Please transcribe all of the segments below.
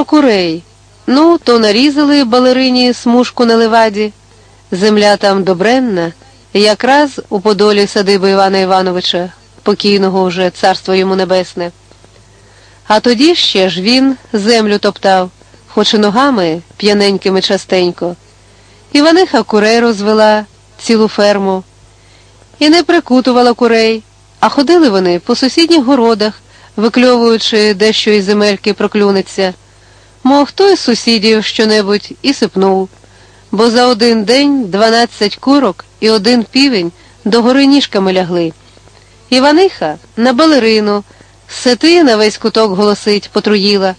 про курей. Ну, то нарізали балерині смужку на леваді. Земля там добренна, якраз у подолі садиби Івана Івановича, покійного вже царство йому небесне. А тоді ще ж він землю топтав, хоч і ногами п'яненькими частенько. Іваниха курей розвела цілу ферму і не прикутувала курей, а ходили вони по сусідніх городах, викльовуючи дещо із земельки проклюнеться. Мов хто із сусідів щонебудь і сипнув, бо за один день дванадцять курок і один півень до гори ніжками лягли. Іваниха на балерину, сети на весь куток голосить, потруїла.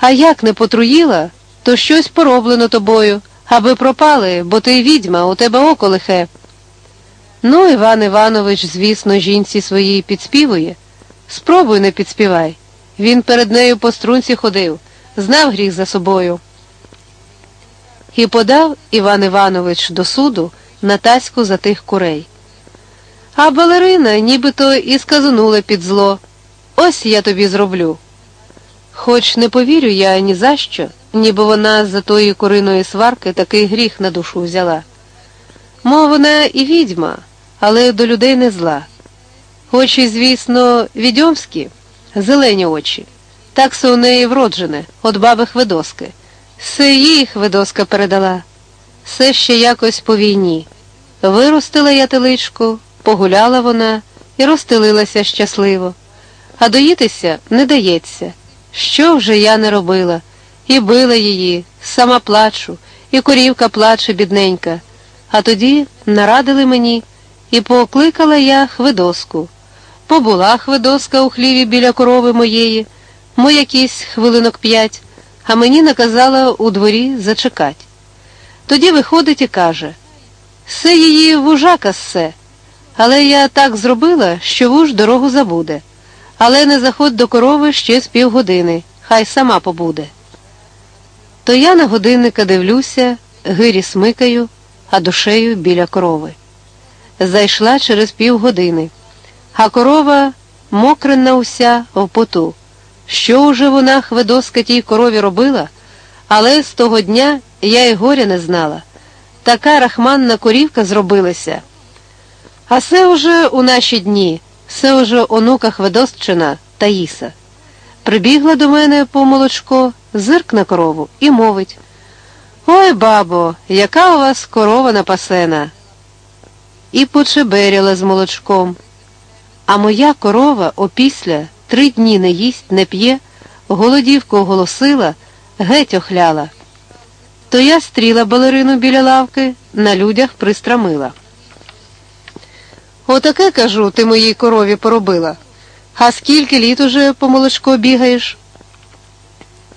А як не потруїла, то щось пороблено тобою, аби пропали, бо ти відьма, у тебе око лихе. Ну, Іван Іванович, звісно, жінці своїй підспівує. Спробуй не підспівай. Він перед нею по струнці ходив, знав гріх за собою. І подав Іван Іванович до суду на таську за тих курей. А балерина нібито і сказанула під зло. Ось я тобі зроблю. Хоч не повірю я ні за що, ніби вона з-за тої куриної сварки такий гріх на душу взяла. Мов вона і відьма, але до людей не зла. Очі, звісно, відьомські, зелені очі. Так се у неї вроджене, от баби Хведоски. Все їй Хведоска передала. Все ще якось по війні. Виростила я теличку, погуляла вона і розстелилася щасливо. А доїтися не дається. Що вже я не робила? І била її, сама плачу, і корівка плаче, бідненька. А тоді нарадили мені, і покликала я Хведоску. Побула Хведоска у хліві біля корови моєї, мо якісь хвилинок п'ять, а мені наказала у дворі зачекать. Тоді виходить і каже Се її вужака ссе, але я так зробила, що вуж дорогу забуде. Але не заходь до корови ще з півгодини, хай сама побуде. То я на годинника дивлюся, гирі смикаю, а душею біля корови. Зайшла через півгодини, а корова мокрена уся в поту. Що уже вона хведоска тій корові робила, але з того дня я й горя не знала. Така рахманна корівка зробилася. А це уже у наші дні, це уже онука Хведосчина Таїса. Прибігла до мене по молочко, зирк на корову і мовить Ой, бабо, яка у вас корова напасена. І почеберяла з молочком. А моя корова опісля три дні не їсть, не п'є, голодівку оголосила, геть охляла. То я стріла балерину біля лавки, на людях пристрамила. Отаке, кажу, ти моїй корові поробила. А скільки літ уже по молочко бігаєш?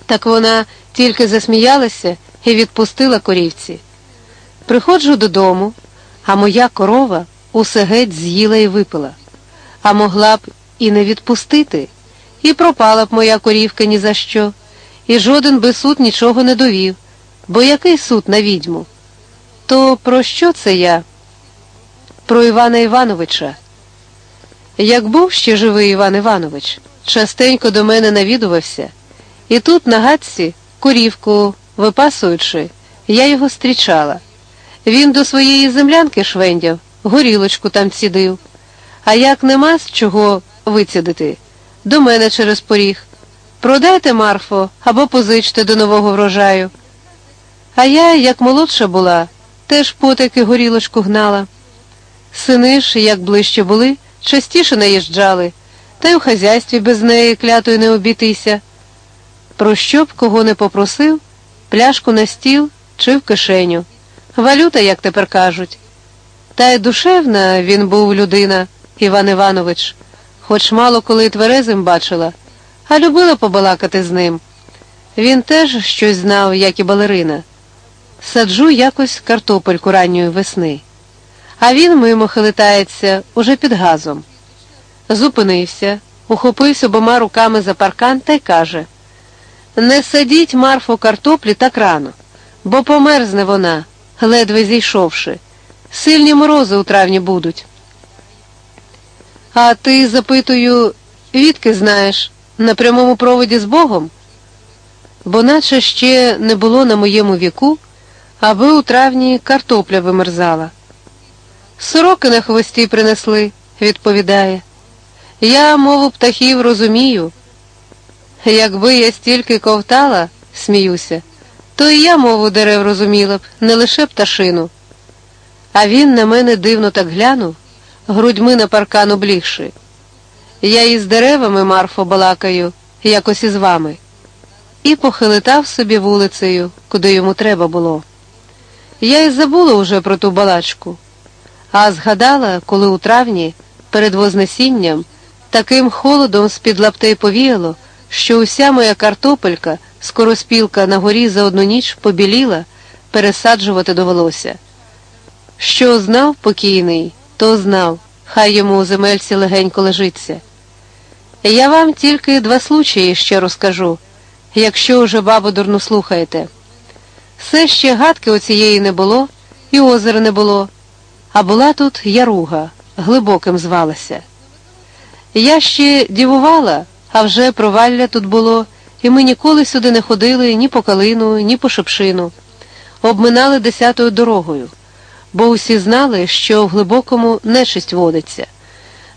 Так вона тільки засміялася і відпустила корівці. Приходжу додому, а моя корова усе геть з'їла і випила, а могла б і не відпустити, і пропала б моя корівка ні за що, і жоден би суд нічого не довів, бо який суд на відьму? То про що це я? Про Івана Івановича. Як був ще живий Іван Іванович, частенько до мене навідувався, і тут на гадці, корівку випасуючи, я його зустрічала. Він до своєї землянки швендяв, горілочку там цідив. А як нема з чого вицідити, до мене через поріг. Продайте Марфо або позичте до нового врожаю. А я, як молодша була, теж потики горілочку гнала. Сини ж, як ближче були, частіше наїжджали, та й у хазяйстві без неї клятою не обійтися. Про що б кого не попросив, пляшку на стіл чи в кишеню. Валюта, як тепер кажуть. Та й душевна він був людина, Іван Іванович, хоч мало коли тверезим бачила, а любила побалакати з ним. Він теж щось знав, як і балерина. Саджу якось картопельку ранньої весни. А він мимо хилитається уже під газом. Зупинився, ухопився обома руками за паркан та й каже Не садіть Марфу картоплі так рано, бо померзне вона, ледве зійшовши. Сильні морози у травні будуть. А ти, запитую, відки знаєш, на прямому проводі з Богом? бо наче ще не було на моєму віку, аби у травні картопля вимерзала. Сороки на хвості принесли, відповідає. Я мову птахів розумію. Якби я стільки ковтала, сміюся, то і я мову дерев розуміла б, не лише пташину. А він на мене дивно так глянув, грудьми на паркан облігши. Я із деревами, Марфо, балакаю, якось із вами, і похилитав собі вулицею, куди йому треба було. Я й забула уже про ту балачку, а згадала, коли у травні, перед Вознесінням, таким холодом з-під лаптей повіяло, що уся моя картопелька, скороспілка на горі за одну ніч побіліла, пересаджувати довелося. Що знав покійний, то знав, хай йому у земельці легенько лежиться. Я вам тільки два случаї ще розкажу, якщо уже бабу дурну слухаєте. Все ще гадки оцієї не було, і озера не було, а була тут яруга, глибоким звалася. Я ще дівувала, а вже провалля тут було, і ми ніколи сюди не ходили ні по калину, ні по шепшину. Обминали десятою дорогою, бо усі знали, що в глибокому нечисть водиться.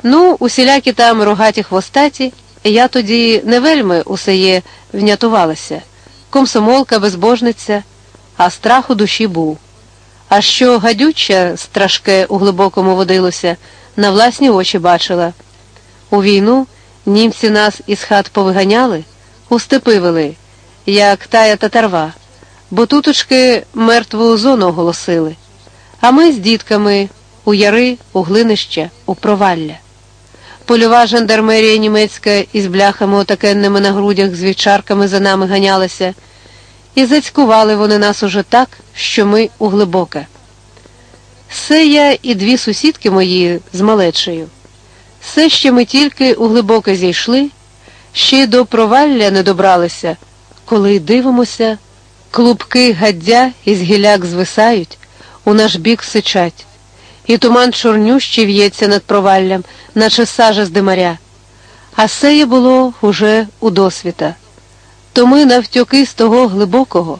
Ну, усілякі там рогаті хвостаті, я тоді не вельми усеє внятувалася, комсомолка, безбожниця, а страх у душі був. А що гадюча страшке у глибокому водилося, на власні очі бачила. У війну німці нас із хат повиганяли, у степи вели, як тая татарва, бо туточки мертву зону оголосили. А ми з дітками у яри, у глинище, у провалля. Польова жандармерія німецька із бляхами отакенними на грудях з вівчарками за нами ганялася, і зацькували вони нас уже так, що ми у глибоке. Все я і дві сусідки мої з малечею. Все ще ми тільки у глибоке зійшли, ще й до провалля не добралися, коли дивимося, клубки гаддя із гіляк звисають, у наш бік сичать і туман чорнющий в'ється над проваллям, наче сажа з димаря. А сеє було уже у досвіта. То ми, навтьоки з того глибокого,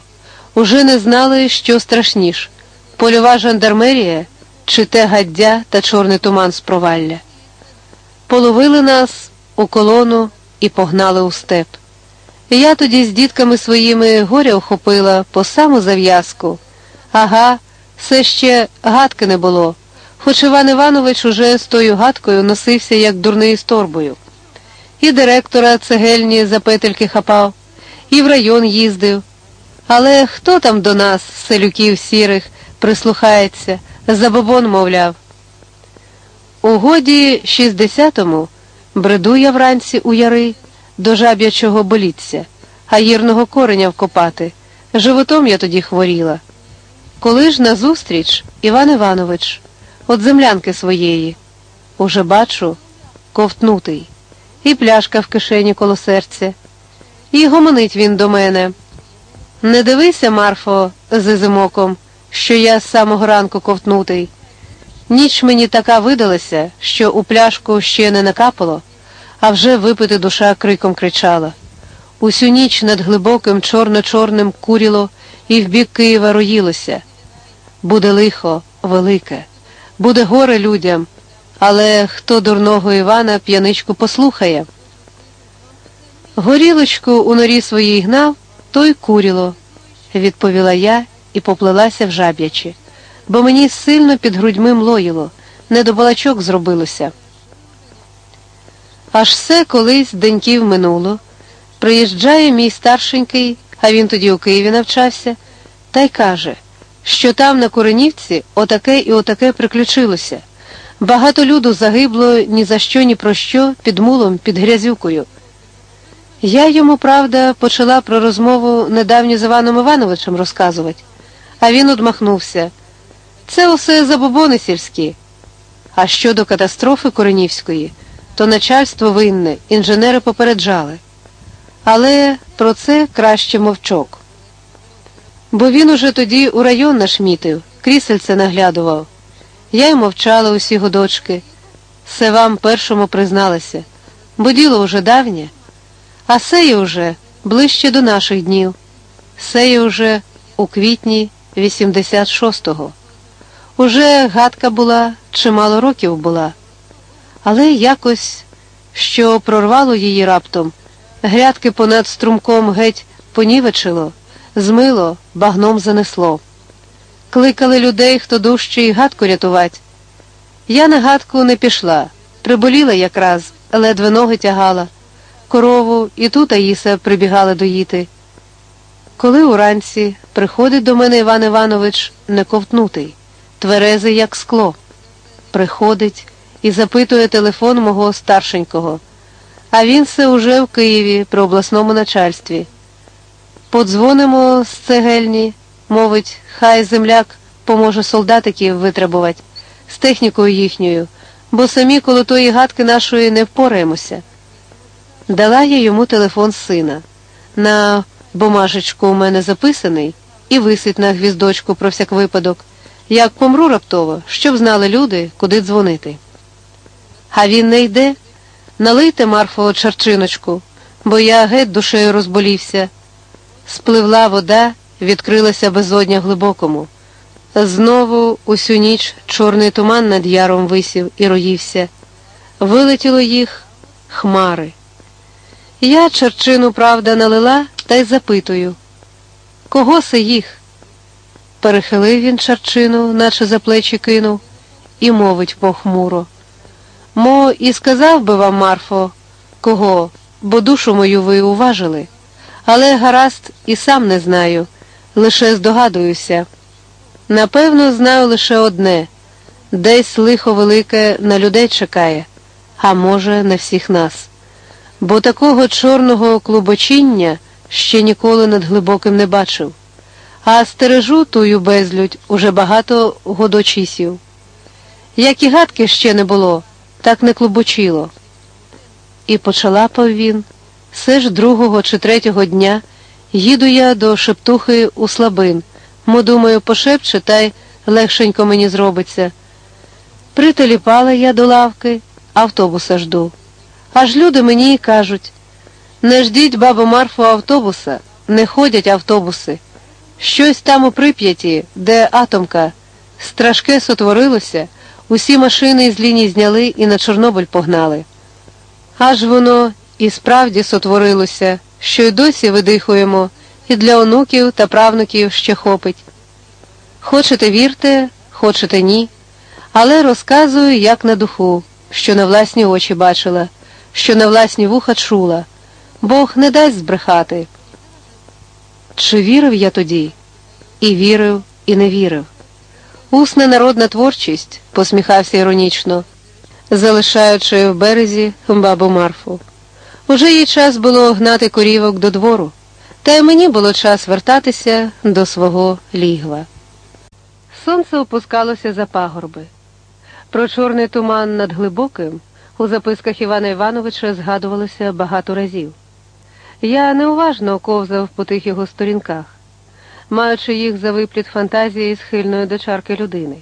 уже не знали, що страшніш польова жандармерія чи те гаддя та чорний туман з провалля. Половили нас у колону і погнали у степ. Я тоді з дітками своїми горя охопила по саму зав'язку. Ага, все ще гадки не було хоч Іван Іванович уже з тою гадкою носився, як дурний з торбою. І директора цегельні за петельки хапав, і в район їздив. Але хто там до нас, селюків сірих, прислухається, забобон мовляв. У годі 60-му бреду я вранці у яри до жаб'ячого боліться, а гірного кореня вкопати. Животом я тоді хворіла. Коли ж назустріч Іван Іванович от землянки своєї. Уже бачу, ковтнутий, і пляшка в кишені коло серця. І гомонить він до мене. Не дивися, Марфо, з зимоком, що я з самого ранку ковтнутий. Ніч мені така видалася, що у пляшку ще не накапало, а вже випити душа криком кричала. Усю ніч над глибоким чорно-чорним куріло і в бік Києва роїлося. Буде лихо, велике буде горе людям, але хто дурного Івана п'яничку послухає. Горілочку у норі своїй гнав, той куріло, відповіла я і поплелася в жаб'ячі, бо мені сильно під грудьми млоїло, не до балачок зробилося. Аж все колись деньків минуло. Приїжджає мій старшенький, а він тоді у Києві навчався, та й каже що там на Куренівці отаке і отаке приключилося. Багато люду загибло ні за що, ні про що, під мулом, під грязюкою. Я йому, правда, почала про розмову недавню з Іваном Івановичем розказувати, а він одмахнувся. Це усе забобони сільські. А щодо катастрофи Коренівської, то начальство винне, інженери попереджали. Але про це краще мовчок бо він уже тоді у район нашмітив, крісельце наглядував. Я й мовчала усі годочки. Все вам першому призналася, бо діло уже давнє, а сеє уже ближче до наших днів. Сеє уже у квітні 86-го. Уже гадка була, чимало років була, але якось, що прорвало її раптом, грядки понад струмком геть понівечило, змило, багном занесло. Кликали людей, хто дужче і гадку рятувать. Я на гадку не пішла, приболіла якраз, ледве ноги тягала, корову і тут Аїса прибігала доїти. Коли уранці приходить до мене Іван Іванович не ковтнутий, тверезий, як скло, приходить і запитує телефон мого старшенького, а він все уже в Києві при обласному начальстві. Подзвонимо з цегельні, мовить, хай земляк поможе солдатиків витребувати з технікою їхньою, бо самі коло тої гадки нашої не впораємося. Дала я йому телефон сина. На бумажечку у мене записаний і висить на гвіздочку про всяк випадок, як помру раптово, щоб знали люди, куди дзвонити. А він не йде. Налийте Марфо чарчиночку, бо я геть душею розболівся. Спливла вода, відкрилася безодня глибокому. Знову усю ніч чорний туман над яром висів і роївся. Вилетіло їх хмари. Я чарчину, правда, налила та й запитую кого се їх? Перехилив він чарчину, наче за плечі кинув, і мовить похмуро. Мо, і сказав би вам, Марфо, кого, бо душу мою ви уважили, але гаразд і сам не знаю, лише здогадуюся. Напевно, знаю лише одне десь лихо велике на людей чекає, а може, на всіх нас. Бо такого чорного клубочіння ще ніколи над глибоким не бачив, а стережу тую безлюдь уже багато годочісів. Як і гадки ще не було, так не клубочило. І почалапав він, все ж другого чи третього дня їду я до шептухи у слабин. Мо, думаю, пошепче, та й легшенько мені зробиться. Прителіпала я до лавки, автобуса жду. Аж люди мені й кажуть не ждіть, бабу Марфу, автобуса, не ходять автобуси. Щось там у прип'яті, де атомка, страшке сотворилося, усі машини з ліній зняли і на Чорнобиль погнали. Аж воно і справді сотворилося, що й досі видихуємо і для онуків та правнуків ще хопить. Хочете вірте, хочете ні, але розказую, як на духу, що на власні очі бачила, що на власні вуха чула. Бог не дасть збрехати. Чи вірив я тоді? І вірив, і не вірив. Усна народна творчість, посміхався іронічно, залишаючи в березі бабу Марфу. Уже їй час було гнати корівок до двору та й мені було час вертатися до свого лігва. Сонце опускалося за пагорби. Про чорний туман над глибоким у записках Івана Івановича згадувалося багато разів. Я неуважно ковзав по тих його сторінках, маючи їх за випліт фантазії схильної до чарки людини.